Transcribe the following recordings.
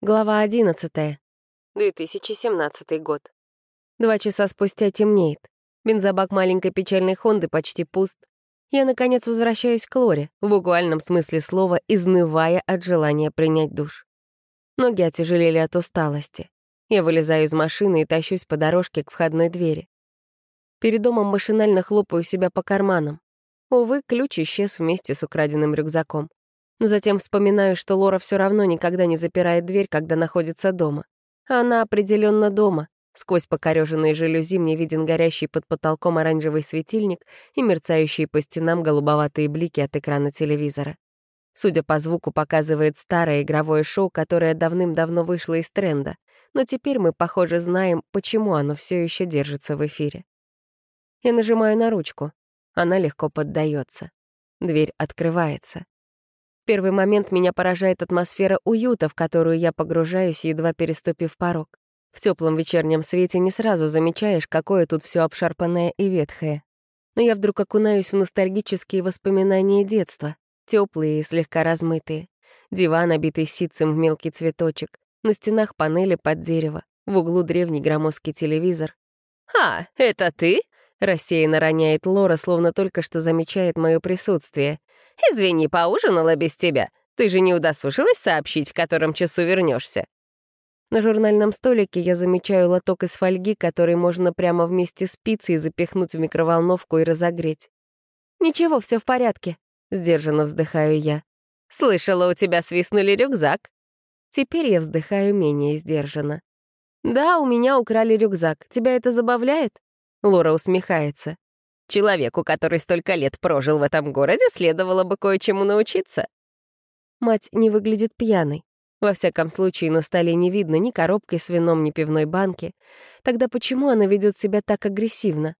Глава 11. 2017 год. Два часа спустя темнеет. Бензобак маленькой печальной Хонды почти пуст. Я, наконец, возвращаюсь к Лоре, в буквальном смысле слова, изнывая от желания принять душ. Ноги отяжелели от усталости. Я вылезаю из машины и тащусь по дорожке к входной двери. Перед домом машинально хлопаю себя по карманам. Увы, ключ исчез вместе с украденным рюкзаком но затем вспоминаю, что Лора все равно никогда не запирает дверь, когда находится дома. Она определенно дома. Сквозь покореженные жалюзи мне виден горящий под потолком оранжевый светильник и мерцающие по стенам голубоватые блики от экрана телевизора. Судя по звуку, показывает старое игровое шоу, которое давным-давно вышло из тренда. Но теперь мы, похоже, знаем, почему оно все еще держится в эфире. Я нажимаю на ручку. Она легко поддается. Дверь открывается первый момент меня поражает атмосфера уюта, в которую я погружаюсь, едва переступив порог. В теплом вечернем свете не сразу замечаешь, какое тут все обшарпанное и ветхое. Но я вдруг окунаюсь в ностальгические воспоминания детства, теплые и слегка размытые. Диван, обитый ситцем в мелкий цветочек, на стенах панели под дерево, в углу древний громоздкий телевизор. «А, это ты?» — рассеянно роняет Лора, словно только что замечает мое присутствие. «Извини, поужинала без тебя. Ты же не удосужилась сообщить, в котором часу вернешься. На журнальном столике я замечаю лоток из фольги, который можно прямо вместе с пиццей запихнуть в микроволновку и разогреть. «Ничего, все в порядке», — сдержанно вздыхаю я. «Слышала, у тебя свистнули рюкзак». Теперь я вздыхаю менее сдержанно. «Да, у меня украли рюкзак. Тебя это забавляет?» Лора усмехается. Человеку, который столько лет прожил в этом городе, следовало бы кое-чему научиться. Мать не выглядит пьяной. Во всяком случае, на столе не видно ни коробки с вином, ни пивной банки. Тогда почему она ведет себя так агрессивно?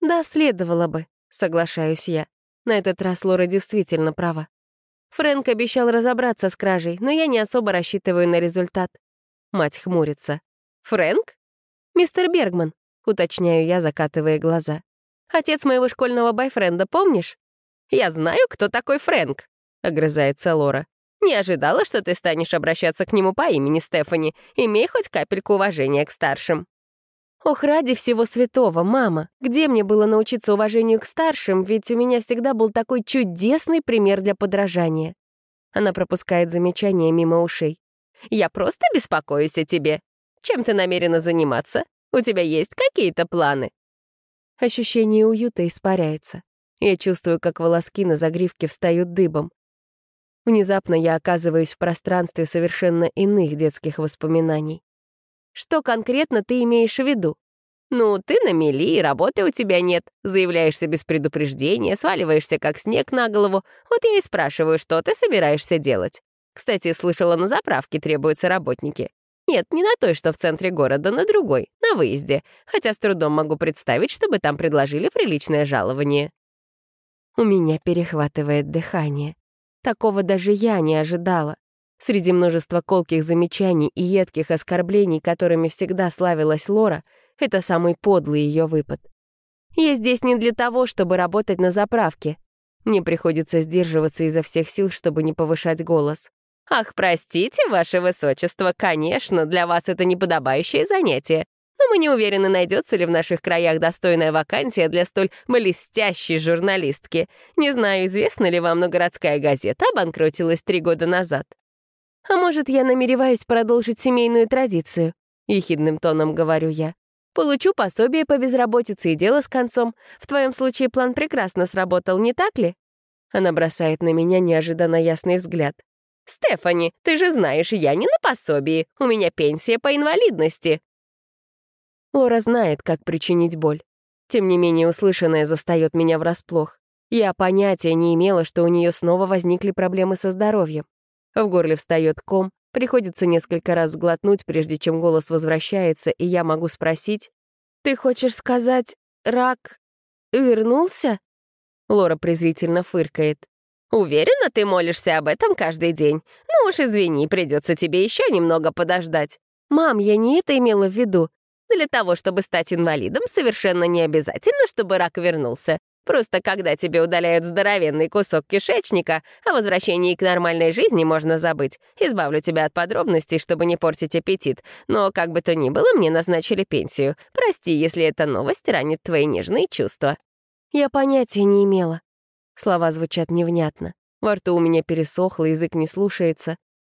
Да, следовало бы, соглашаюсь я. На этот раз Лора действительно права. Фрэнк обещал разобраться с кражей, но я не особо рассчитываю на результат. Мать хмурится. «Фрэнк?» «Мистер Бергман», — уточняю я, закатывая глаза. Отец моего школьного бойфренда, помнишь?» «Я знаю, кто такой Фрэнк», — огрызается Лора. «Не ожидала, что ты станешь обращаться к нему по имени Стефани. Имей хоть капельку уважения к старшим». «Ох, ради всего святого, мама, где мне было научиться уважению к старшим, ведь у меня всегда был такой чудесный пример для подражания». Она пропускает замечания мимо ушей. «Я просто беспокоюсь о тебе. Чем ты намерена заниматься? У тебя есть какие-то планы?» Ощущение уюта испаряется. Я чувствую, как волоски на загривке встают дыбом. Внезапно я оказываюсь в пространстве совершенно иных детских воспоминаний. Что конкретно ты имеешь в виду? Ну, ты на мели, работы у тебя нет. Заявляешься без предупреждения, сваливаешься как снег на голову. Вот я и спрашиваю, что ты собираешься делать. Кстати, слышала, на заправке требуются работники. Нет, не на той, что в центре города, на другой, на выезде, хотя с трудом могу представить, чтобы там предложили приличное жалование. У меня перехватывает дыхание. Такого даже я не ожидала. Среди множества колких замечаний и едких оскорблений, которыми всегда славилась Лора, это самый подлый ее выпад. Я здесь не для того, чтобы работать на заправке. Мне приходится сдерживаться изо всех сил, чтобы не повышать голос. «Ах, простите, ваше высочество, конечно, для вас это неподобающее занятие, но мы не уверены, найдется ли в наших краях достойная вакансия для столь блестящей журналистки. Не знаю, известно ли вам, но городская газета обанкротилась три года назад». «А может, я намереваюсь продолжить семейную традицию?» — ехидным тоном говорю я. «Получу пособие по безработице и дело с концом. В твоем случае план прекрасно сработал, не так ли?» Она бросает на меня неожиданно ясный взгляд. «Стефани, ты же знаешь, я не на пособии, у меня пенсия по инвалидности». Лора знает, как причинить боль. Тем не менее, услышанное застает меня врасплох. Я понятия не имела, что у нее снова возникли проблемы со здоровьем. В горле встает ком, приходится несколько раз сглотнуть, прежде чем голос возвращается, и я могу спросить, «Ты хочешь сказать, рак вернулся?» Лора презрительно фыркает. Уверена, ты молишься об этом каждый день. Ну уж извини, придется тебе еще немного подождать. Мам, я не это имела в виду. Для того, чтобы стать инвалидом, совершенно не обязательно, чтобы рак вернулся. Просто когда тебе удаляют здоровенный кусок кишечника, о возвращении к нормальной жизни можно забыть. Избавлю тебя от подробностей, чтобы не портить аппетит. Но, как бы то ни было, мне назначили пенсию. Прости, если эта новость ранит твои нежные чувства». Я понятия не имела. Слова звучат невнятно. Во рту у меня пересохло, язык не слушается.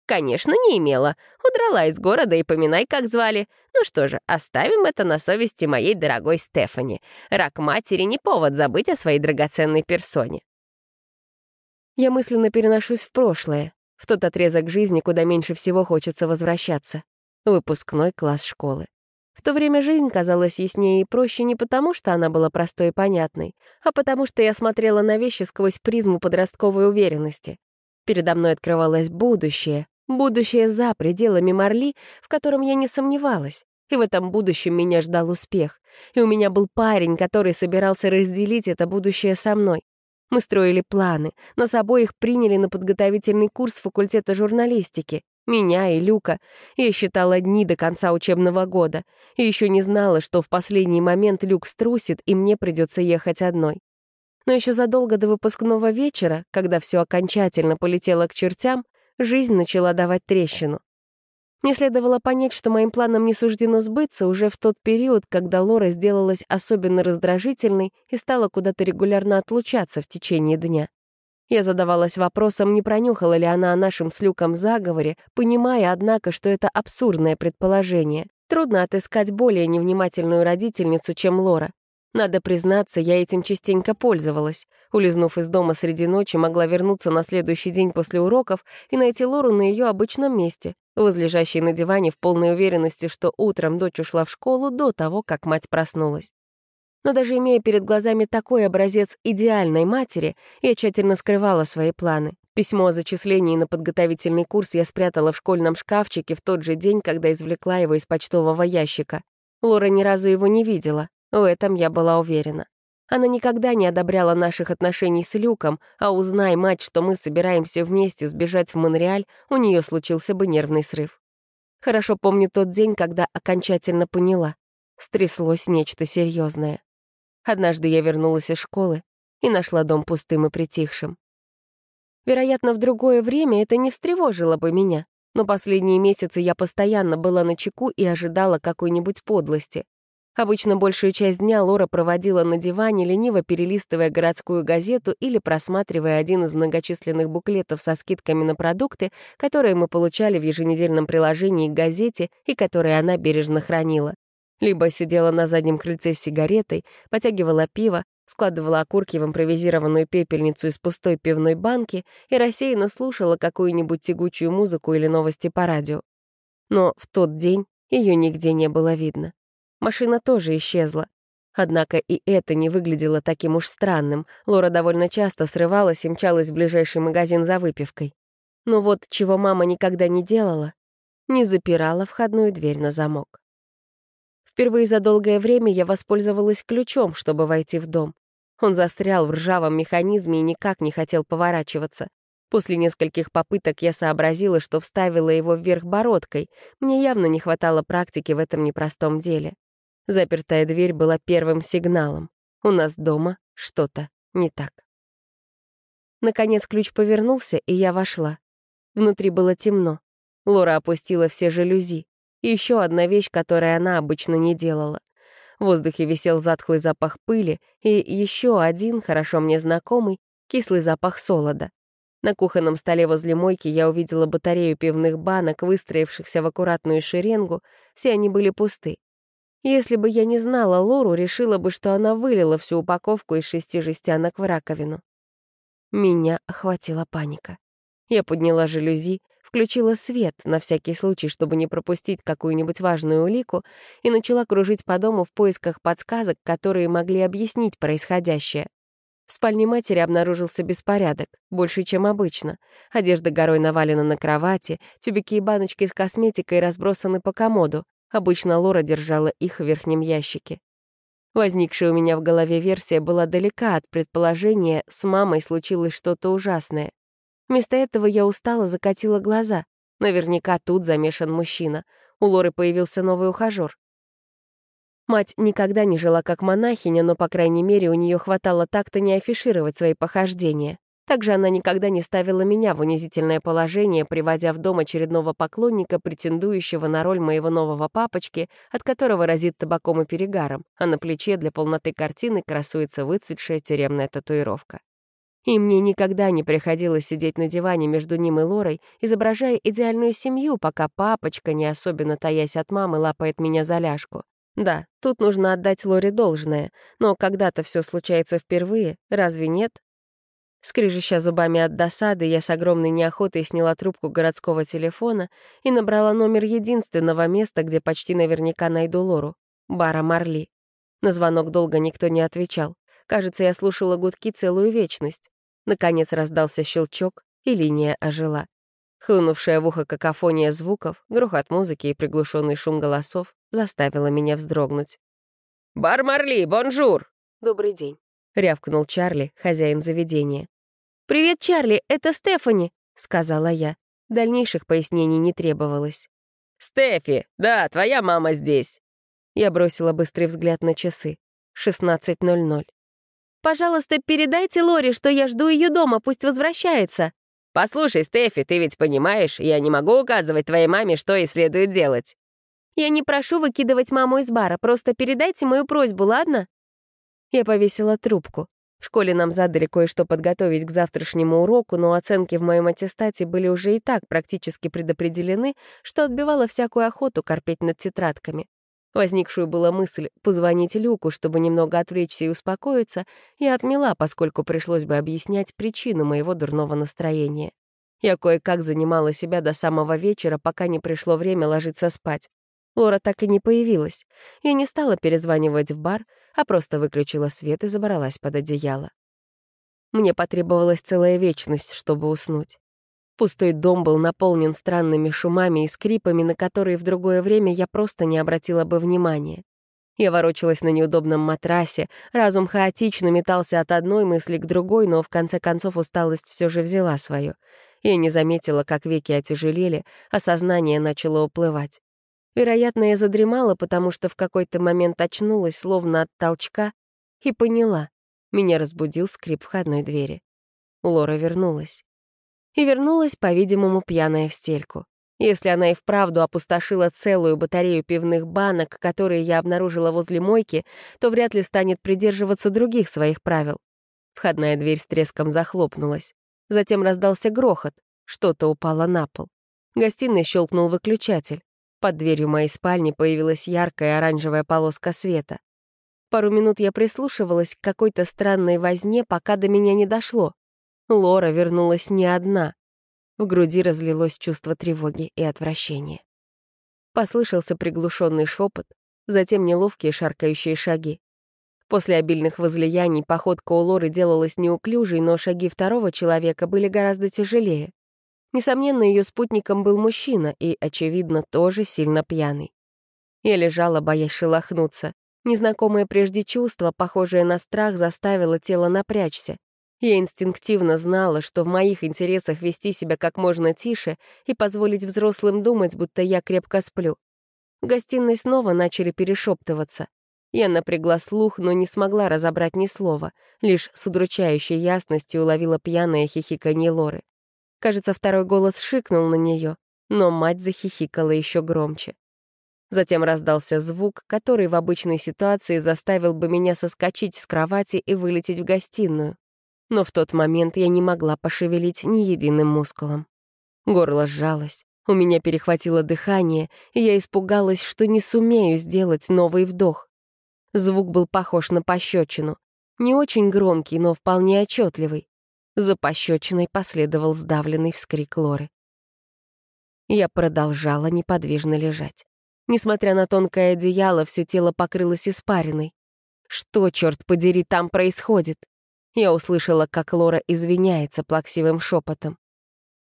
Конечно, не имела. Удрала из города и поминай, как звали. Ну что же, оставим это на совести моей дорогой Стефани. Рак матери не повод забыть о своей драгоценной персоне. Я мысленно переношусь в прошлое, в тот отрезок жизни, куда меньше всего хочется возвращаться. Выпускной класс школы. В то время жизнь казалась яснее и проще не потому, что она была простой и понятной, а потому что я смотрела на вещи сквозь призму подростковой уверенности. Передо мной открывалось будущее, Будущее за пределами Марли, в котором я не сомневалась. И в этом будущем меня ждал успех. И у меня был парень, который собирался разделить это будущее со мной. Мы строили планы, нас обоих приняли на подготовительный курс факультета журналистики. Меня и Люка. Я считала дни до конца учебного года. И еще не знала, что в последний момент Люк струсит, и мне придется ехать одной. Но еще задолго до выпускного вечера, когда все окончательно полетело к чертям, жизнь начала давать трещину. Мне следовало понять, что моим планам не суждено сбыться уже в тот период, когда Лора сделалась особенно раздражительной и стала куда-то регулярно отлучаться в течение дня. Я задавалась вопросом, не пронюхала ли она о нашем с Люком заговоре, понимая, однако, что это абсурдное предположение. Трудно отыскать более невнимательную родительницу, чем Лора. Надо признаться, я этим частенько пользовалась. Улизнув из дома среди ночи, могла вернуться на следующий день после уроков и найти Лору на ее обычном месте, возлежащей на диване в полной уверенности, что утром дочь ушла в школу до того, как мать проснулась. Но даже имея перед глазами такой образец идеальной матери, я тщательно скрывала свои планы. Письмо о зачислении на подготовительный курс я спрятала в школьном шкафчике в тот же день, когда извлекла его из почтового ящика. Лора ни разу его не видела, в этом я была уверена. Она никогда не одобряла наших отношений с Люком, а узнай, мать, что мы собираемся вместе сбежать в Монреаль, у нее случился бы нервный срыв. Хорошо помню тот день, когда окончательно поняла. Стряслось нечто серьезное. Однажды я вернулась из школы и нашла дом пустым и притихшим. Вероятно, в другое время это не встревожило бы меня, но последние месяцы я постоянно была на чеку и ожидала какой-нибудь подлости. Обычно большую часть дня Лора проводила на диване, лениво перелистывая городскую газету или просматривая один из многочисленных буклетов со скидками на продукты, которые мы получали в еженедельном приложении к газете и которые она бережно хранила. Либо сидела на заднем крыльце с сигаретой, потягивала пиво, складывала окурки в импровизированную пепельницу из пустой пивной банки и рассеянно слушала какую-нибудь тягучую музыку или новости по радио. Но в тот день ее нигде не было видно. Машина тоже исчезла. Однако и это не выглядело таким уж странным. Лора довольно часто срывалась и мчалась в ближайший магазин за выпивкой. Но вот чего мама никогда не делала, не запирала входную дверь на замок. Впервые за долгое время я воспользовалась ключом, чтобы войти в дом. Он застрял в ржавом механизме и никак не хотел поворачиваться. После нескольких попыток я сообразила, что вставила его вверх бородкой. Мне явно не хватало практики в этом непростом деле. Запертая дверь была первым сигналом. У нас дома что-то не так. Наконец ключ повернулся, и я вошла. Внутри было темно. Лора опустила все жалюзи. И еще одна вещь, которую она обычно не делала. В воздухе висел затхлый запах пыли и еще один, хорошо мне знакомый, кислый запах солода. На кухонном столе возле мойки я увидела батарею пивных банок, выстроившихся в аккуратную шеренгу, все они были пусты. Если бы я не знала Лору, решила бы, что она вылила всю упаковку из шести жестянок в раковину. Меня охватила паника. Я подняла жалюзи, включила свет, на всякий случай, чтобы не пропустить какую-нибудь важную улику, и начала кружить по дому в поисках подсказок, которые могли объяснить происходящее. В спальне матери обнаружился беспорядок, больше, чем обычно. Одежда горой навалена на кровати, тюбики и баночки с косметикой разбросаны по комоду, Обычно Лора держала их в верхнем ящике. Возникшая у меня в голове версия была далека от предположения, с мамой случилось что-то ужасное. Вместо этого я устало закатила глаза. Наверняка тут замешан мужчина. У Лоры появился новый ухажер. Мать никогда не жила как монахиня, но, по крайней мере, у нее хватало так-то не афишировать свои похождения. Также она никогда не ставила меня в унизительное положение, приводя в дом очередного поклонника, претендующего на роль моего нового папочки, от которого разит табаком и перегаром, а на плече для полноты картины красуется выцветшая тюремная татуировка. И мне никогда не приходилось сидеть на диване между ним и Лорой, изображая идеальную семью, пока папочка, не особенно таясь от мамы, лапает меня за ляжку. Да, тут нужно отдать Лоре должное, но когда-то все случается впервые, разве нет? Скрежеща зубами от досады, я с огромной неохотой сняла трубку городского телефона и набрала номер единственного места, где почти наверняка найду Лору — бара Марли. На звонок долго никто не отвечал. Кажется, я слушала гудки целую вечность. Наконец раздался щелчок, и линия ожила. Хлынувшая в ухо какофония звуков, грохот музыки и приглушенный шум голосов заставила меня вздрогнуть. «Бар Марли, bonjour!» «Добрый день», — рявкнул Чарли, хозяин заведения. «Привет, Чарли, это Стефани», — сказала я. Дальнейших пояснений не требовалось. «Стефи, да, твоя мама здесь». Я бросила быстрый взгляд на часы. 16.00. «Пожалуйста, передайте Лоре, что я жду ее дома, пусть возвращается». «Послушай, Стефи, ты ведь понимаешь, я не могу указывать твоей маме, что ей следует делать». «Я не прошу выкидывать маму из бара, просто передайте мою просьбу, ладно?» Я повесила трубку. В школе нам задали кое-что подготовить к завтрашнему уроку, но оценки в моем аттестате были уже и так практически предопределены, что отбивала всякую охоту корпеть над тетрадками. Возникшую была мысль позвонить Люку, чтобы немного отвлечься и успокоиться, и отмела, поскольку пришлось бы объяснять причину моего дурного настроения. Я кое-как занимала себя до самого вечера, пока не пришло время ложиться спать. Лора так и не появилась. Я не стала перезванивать в бар, а просто выключила свет и забралась под одеяло. Мне потребовалась целая вечность, чтобы уснуть. Пустой дом был наполнен странными шумами и скрипами, на которые в другое время я просто не обратила бы внимания. Я ворочалась на неудобном матрасе, разум хаотично метался от одной мысли к другой, но в конце концов усталость все же взяла свое. Я не заметила, как веки отяжелели, а сознание начало уплывать. Вероятно, я задремала, потому что в какой-то момент очнулась, словно от толчка, и поняла. Меня разбудил скрип входной двери. Лора вернулась. И вернулась, по-видимому, пьяная в стельку. Если она и вправду опустошила целую батарею пивных банок, которые я обнаружила возле мойки, то вряд ли станет придерживаться других своих правил. Входная дверь с треском захлопнулась. Затем раздался грохот. Что-то упало на пол. Гостиной щелкнул выключатель. Под дверью моей спальни появилась яркая оранжевая полоска света. Пару минут я прислушивалась к какой-то странной возне, пока до меня не дошло. Лора вернулась не одна. В груди разлилось чувство тревоги и отвращения. Послышался приглушенный шепот, затем неловкие шаркающие шаги. После обильных возлияний походка у Лоры делалась неуклюжей, но шаги второго человека были гораздо тяжелее. Несомненно, ее спутником был мужчина и, очевидно, тоже сильно пьяный. Я лежала, боясь шелохнуться. Незнакомое прежде чувство, похожее на страх, заставило тело напрячься. Я инстинктивно знала, что в моих интересах вести себя как можно тише и позволить взрослым думать, будто я крепко сплю. В гостиной снова начали перешептываться. Я напрягла слух, но не смогла разобрать ни слова, лишь с удручающей ясностью уловила пьяное хихиканье Лоры. Кажется, второй голос шикнул на нее, но мать захихикала еще громче. Затем раздался звук, который в обычной ситуации заставил бы меня соскочить с кровати и вылететь в гостиную. Но в тот момент я не могла пошевелить ни единым мускулом. Горло сжалось, у меня перехватило дыхание, и я испугалась, что не сумею сделать новый вдох. Звук был похож на пощечину. Не очень громкий, но вполне отчетливый. За пощечиной последовал сдавленный вскрик Лоры. Я продолжала неподвижно лежать. Несмотря на тонкое одеяло, все тело покрылось испариной. Что, черт подери, там происходит? Я услышала, как Лора извиняется плаксивым шепотом.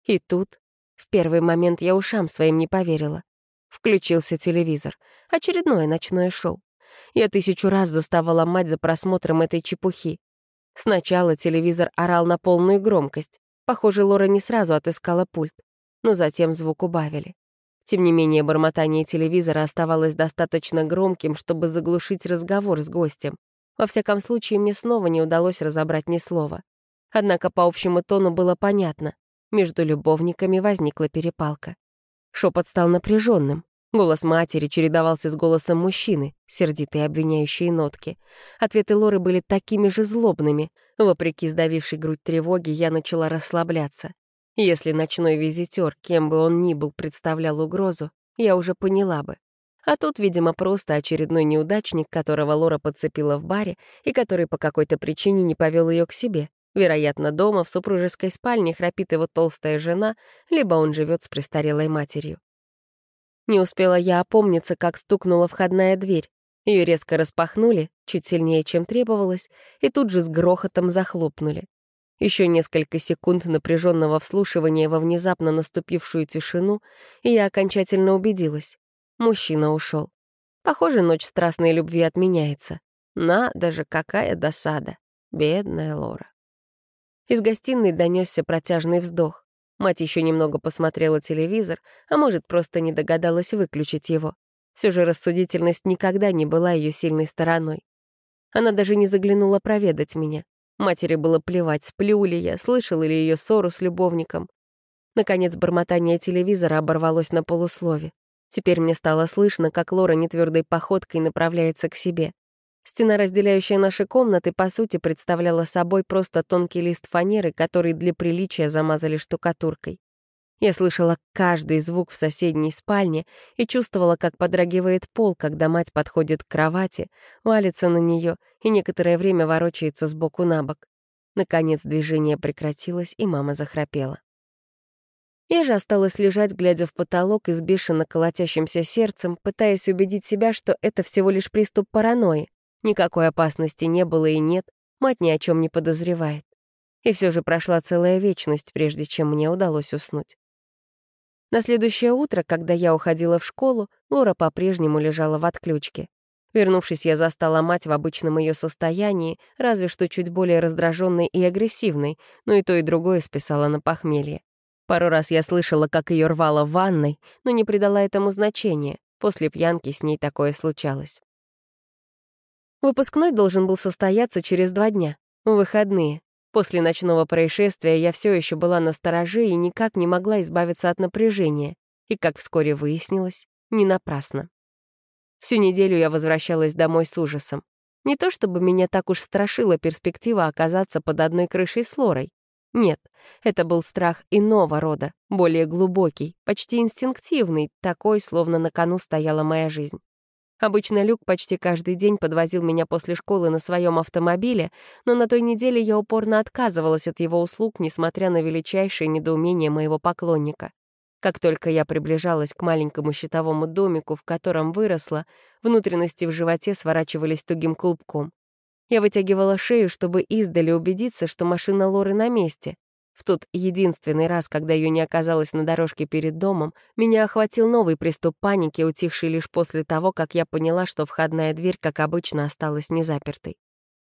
И тут, в первый момент я ушам своим не поверила. Включился телевизор. Очередное ночное шоу. Я тысячу раз заставала мать за просмотром этой чепухи. Сначала телевизор орал на полную громкость. Похоже, Лора не сразу отыскала пульт. Но затем звук убавили. Тем не менее, бормотание телевизора оставалось достаточно громким, чтобы заглушить разговор с гостем. Во всяком случае, мне снова не удалось разобрать ни слова. Однако по общему тону было понятно. Между любовниками возникла перепалка. Шепот стал напряженным. Голос матери чередовался с голосом мужчины, сердитые обвиняющие нотки. Ответы Лоры были такими же злобными. Вопреки сдавившей грудь тревоги, я начала расслабляться. Если ночной визитер, кем бы он ни был, представлял угрозу, я уже поняла бы. А тут, видимо, просто очередной неудачник, которого Лора подцепила в баре и который по какой-то причине не повел ее к себе. Вероятно, дома в супружеской спальне храпит его толстая жена, либо он живет с престарелой матерью. Не успела я опомниться, как стукнула входная дверь. Ее резко распахнули, чуть сильнее, чем требовалось, и тут же с грохотом захлопнули. Еще несколько секунд напряженного вслушивания во внезапно наступившую тишину, и я окончательно убедилась. Мужчина ушел. Похоже, ночь страстной любви отменяется. Надо же, какая досада. Бедная Лора. Из гостиной донесся протяжный вздох. Мать еще немного посмотрела телевизор, а может, просто не догадалась выключить его. Все же рассудительность никогда не была ее сильной стороной. Она даже не заглянула проведать меня. Матери было плевать, сплю ли я, слышала ли ее ссору с любовником. Наконец, бормотание телевизора оборвалось на полуслове. Теперь мне стало слышно, как Лора нетвердой походкой направляется к себе. Стена, разделяющая наши комнаты, по сути, представляла собой просто тонкий лист фанеры, который для приличия замазали штукатуркой. Я слышала каждый звук в соседней спальне и чувствовала, как подрагивает пол, когда мать подходит к кровати, валится на нее и некоторое время ворочается сбоку на бок. Наконец движение прекратилось, и мама захрапела. Я же осталась лежать, глядя в потолок и колотящимся сердцем, пытаясь убедить себя, что это всего лишь приступ паранойи, Никакой опасности не было и нет, мать ни о чем не подозревает. И все же прошла целая вечность, прежде чем мне удалось уснуть. На следующее утро, когда я уходила в школу, Лора по-прежнему лежала в отключке. Вернувшись, я застала мать в обычном ее состоянии, разве что чуть более раздраженной и агрессивной, но и то, и другое списала на похмелье. Пару раз я слышала, как ее рвало в ванной, но не придала этому значения. После пьянки с ней такое случалось. Выпускной должен был состояться через два дня, в выходные. После ночного происшествия я все еще была на стороже и никак не могла избавиться от напряжения. И, как вскоре выяснилось, не напрасно. Всю неделю я возвращалась домой с ужасом. Не то чтобы меня так уж страшила перспектива оказаться под одной крышей с Лорой. Нет, это был страх иного рода, более глубокий, почти инстинктивный, такой, словно на кону стояла моя жизнь. Обычно Люк почти каждый день подвозил меня после школы на своем автомобиле, но на той неделе я упорно отказывалась от его услуг, несмотря на величайшее недоумение моего поклонника. Как только я приближалась к маленькому щитовому домику, в котором выросла, внутренности в животе сворачивались тугим клубком. Я вытягивала шею, чтобы издали убедиться, что машина Лоры на месте. В тот единственный раз, когда ее не оказалось на дорожке перед домом, меня охватил новый приступ паники, утихший лишь после того, как я поняла, что входная дверь, как обычно, осталась незапертой.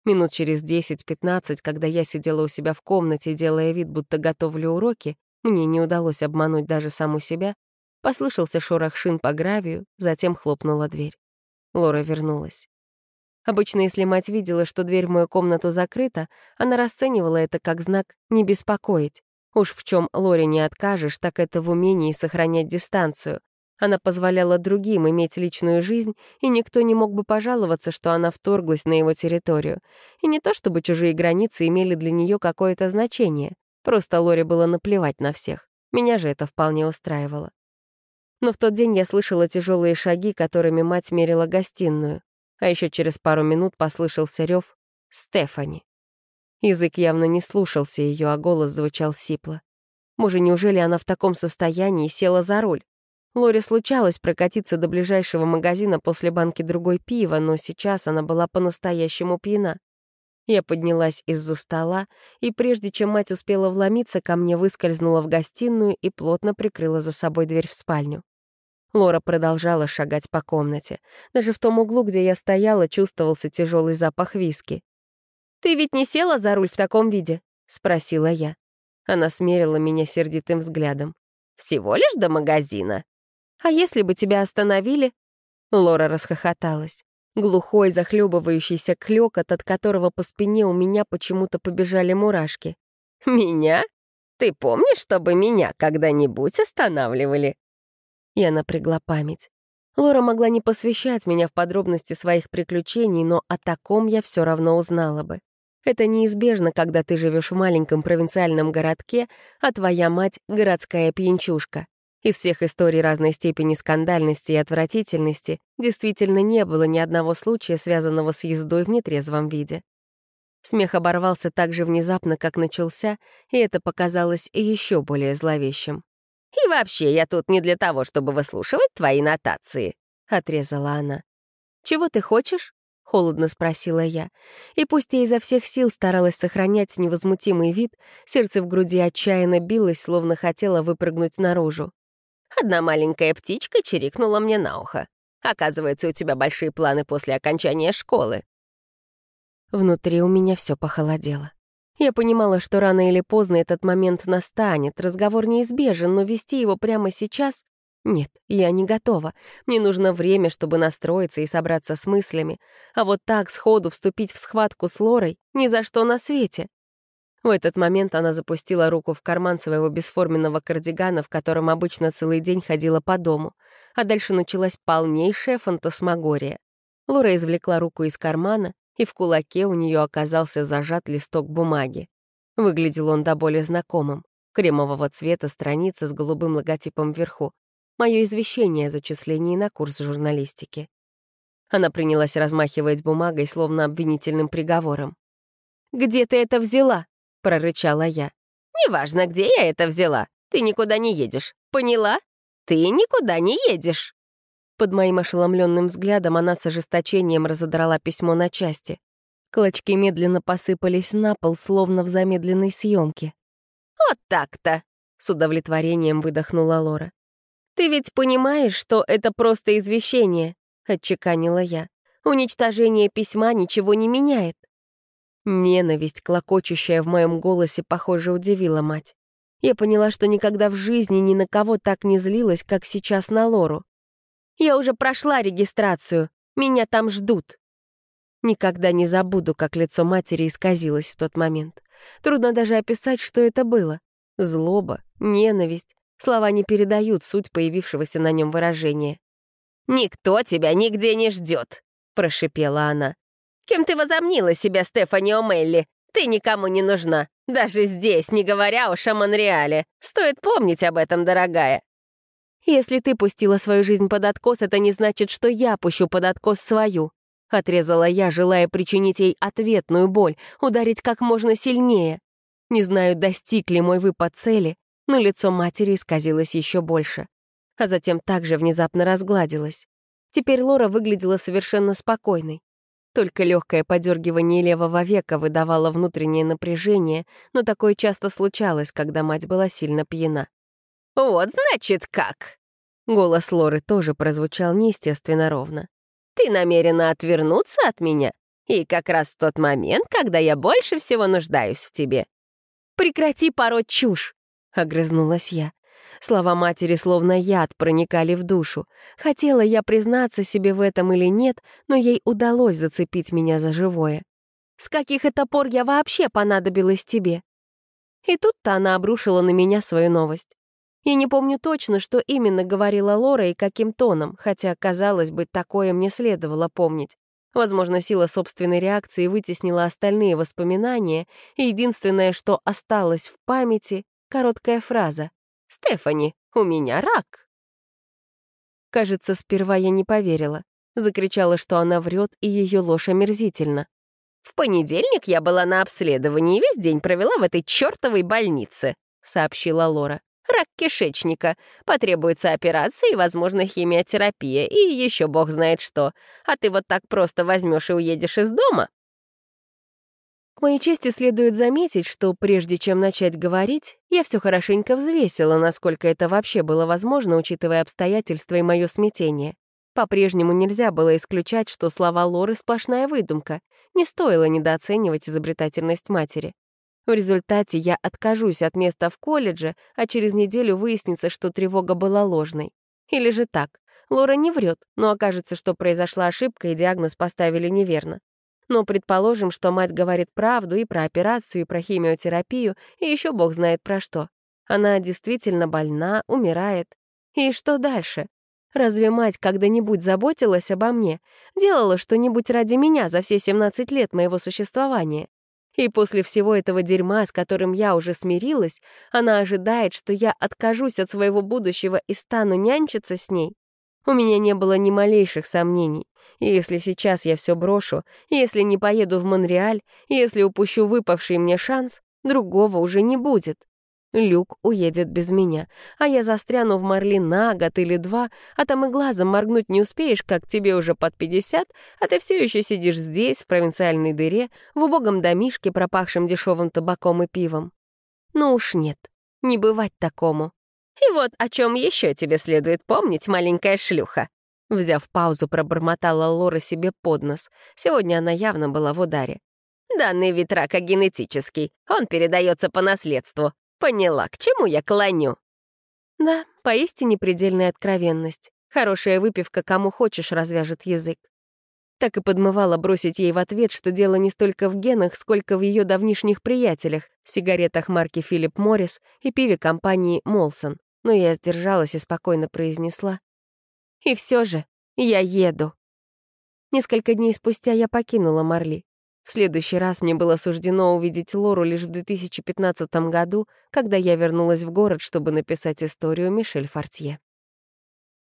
Минут через 10-15, когда я сидела у себя в комнате, делая вид, будто готовлю уроки, мне не удалось обмануть даже саму себя, послышался шорох шин по гравию, затем хлопнула дверь. Лора вернулась. Обычно, если мать видела, что дверь в мою комнату закрыта, она расценивала это как знак «не беспокоить». Уж в чем Лоре не откажешь, так это в умении сохранять дистанцию. Она позволяла другим иметь личную жизнь, и никто не мог бы пожаловаться, что она вторглась на его территорию. И не то чтобы чужие границы имели для нее какое-то значение. Просто Лоре было наплевать на всех. Меня же это вполне устраивало. Но в тот день я слышала тяжелые шаги, которыми мать мерила гостиную. А еще через пару минут послышался рев «Стефани». Язык явно не слушался ее, а голос звучал сипло. Може, неужели она в таком состоянии села за руль? Лоре случалось прокатиться до ближайшего магазина после банки другой пива, но сейчас она была по-настоящему пьяна. Я поднялась из-за стола, и прежде чем мать успела вломиться, ко мне выскользнула в гостиную и плотно прикрыла за собой дверь в спальню. Лора продолжала шагать по комнате. Даже в том углу, где я стояла, чувствовался тяжелый запах виски. «Ты ведь не села за руль в таком виде?» — спросила я. Она смерила меня сердитым взглядом. «Всего лишь до магазина?» А если бы тебя остановили?» Лора расхохоталась. Глухой, захлебывающийся клёкот, от которого по спине у меня почему-то побежали мурашки. «Меня? Ты помнишь, чтобы меня когда-нибудь останавливали?» Я напрягла память. Лора могла не посвящать меня в подробности своих приключений, но о таком я все равно узнала бы. Это неизбежно, когда ты живешь в маленьком провинциальном городке, а твоя мать — городская пьянчушка. Из всех историй разной степени скандальности и отвратительности действительно не было ни одного случая, связанного с ездой в нетрезвом виде. Смех оборвался так же внезапно, как начался, и это показалось еще более зловещим. «И вообще, я тут не для того, чтобы выслушивать твои нотации», — отрезала она. «Чего ты хочешь?» — холодно спросила я. И пусть я изо всех сил старалась сохранять невозмутимый вид, сердце в груди отчаянно билось, словно хотело выпрыгнуть наружу. Одна маленькая птичка чирикнула мне на ухо. Оказывается, у тебя большие планы после окончания школы. Внутри у меня все похолодело. Я понимала, что рано или поздно этот момент настанет, разговор неизбежен, но вести его прямо сейчас... Нет, я не готова. Мне нужно время, чтобы настроиться и собраться с мыслями. А вот так сходу вступить в схватку с Лорой ни за что на свете. В этот момент она запустила руку в карман своего бесформенного кардигана, в котором обычно целый день ходила по дому. А дальше началась полнейшая фантасмагория. Лора извлекла руку из кармана, и в кулаке у нее оказался зажат листок бумаги. Выглядел он до более знакомым. Кремового цвета страница с голубым логотипом вверху. Мое извещение о зачислении на курс журналистики. Она принялась размахивать бумагой, словно обвинительным приговором. «Где ты это взяла?» — прорычала я. «Неважно, где я это взяла. Ты никуда не едешь. Поняла? Ты никуда не едешь!» Под моим ошеломленным взглядом она с ожесточением разодрала письмо на части. Клочки медленно посыпались на пол, словно в замедленной съемке. «Вот так-то!» — с удовлетворением выдохнула Лора. «Ты ведь понимаешь, что это просто извещение?» — отчеканила я. «Уничтожение письма ничего не меняет». Ненависть, клокочущая в моем голосе, похоже, удивила мать. Я поняла, что никогда в жизни ни на кого так не злилась, как сейчас на Лору. «Я уже прошла регистрацию. Меня там ждут». Никогда не забуду, как лицо матери исказилось в тот момент. Трудно даже описать, что это было. Злоба, ненависть. Слова не передают суть появившегося на нем выражения. «Никто тебя нигде не ждет», — прошипела она. Кем ты возомнила себя, Стефани О'Мелли? Ты никому не нужна. Даже здесь, не говоря уж о Монреале. Стоит помнить об этом, дорогая. Если ты пустила свою жизнь под откос, это не значит, что я пущу под откос свою. Отрезала я, желая причинить ей ответную боль, ударить как можно сильнее. Не знаю, достиг ли мой выпад цели, но лицо матери исказилось еще больше. А затем также внезапно разгладилось. Теперь Лора выглядела совершенно спокойной. Только легкое подергивание левого века выдавало внутреннее напряжение, но такое часто случалось, когда мать была сильно пьяна. «Вот, значит, как!» Голос Лоры тоже прозвучал неестественно ровно. «Ты намерена отвернуться от меня? И как раз в тот момент, когда я больше всего нуждаюсь в тебе». «Прекрати пороть чушь!» — огрызнулась я. Слова матери словно яд проникали в душу. Хотела я признаться себе в этом или нет, но ей удалось зацепить меня за живое. «С каких это пор я вообще понадобилась тебе?» И тут-то она обрушила на меня свою новость. Я не помню точно, что именно говорила Лора и каким тоном, хотя, казалось бы, такое мне следовало помнить. Возможно, сила собственной реакции вытеснила остальные воспоминания, и единственное, что осталось в памяти — короткая фраза. «Стефани, у меня рак!» Кажется, сперва я не поверила. Закричала, что она врет, и ее ложь омерзительна. «В понедельник я была на обследовании и весь день провела в этой чертовой больнице», — сообщила Лора. «Рак кишечника. Потребуется операция и, возможно, химиотерапия, и еще бог знает что. А ты вот так просто возьмешь и уедешь из дома? К моей чести следует заметить, что прежде чем начать говорить, я все хорошенько взвесила, насколько это вообще было возможно, учитывая обстоятельства и мое смятение. По-прежнему нельзя было исключать, что слова Лоры — сплошная выдумка. Не стоило недооценивать изобретательность матери. В результате я откажусь от места в колледже, а через неделю выяснится, что тревога была ложной. Или же так. Лора не врет, но окажется, что произошла ошибка и диагноз поставили неверно. Но предположим, что мать говорит правду и про операцию, и про химиотерапию, и еще бог знает про что. Она действительно больна, умирает. И что дальше? Разве мать когда-нибудь заботилась обо мне? Делала что-нибудь ради меня за все 17 лет моего существования? И после всего этого дерьма, с которым я уже смирилась, она ожидает, что я откажусь от своего будущего и стану нянчиться с ней? У меня не было ни малейших сомнений. Если сейчас я все брошу, если не поеду в Монреаль, если упущу выпавший мне шанс, другого уже не будет. Люк уедет без меня, а я застряну в Марли на год или два, а там и глазом моргнуть не успеешь, как тебе уже под пятьдесят, а ты все еще сидишь здесь, в провинциальной дыре, в убогом домишке, пропахшем дешевым табаком и пивом. Ну уж нет, не бывать такому. И вот о чем еще тебе следует помнить, маленькая шлюха. Взяв паузу, пробормотала Лора себе под нос. Сегодня она явно была в ударе. Данный вид рака генетический, он передается по наследству. Поняла, к чему я клоню. Да, поистине предельная откровенность. Хорошая выпивка кому хочешь развяжет язык. Так и подмывала бросить ей в ответ, что дело не столько в генах, сколько в ее давнишних приятелях, сигаретах марки Филипп Моррис и пиве компании Молсон. Но я сдержалась и спокойно произнесла. И все же я еду. Несколько дней спустя я покинула Марли. Следующий раз мне было суждено увидеть Лору лишь в 2015 году, когда я вернулась в город, чтобы написать историю Мишель Фортье.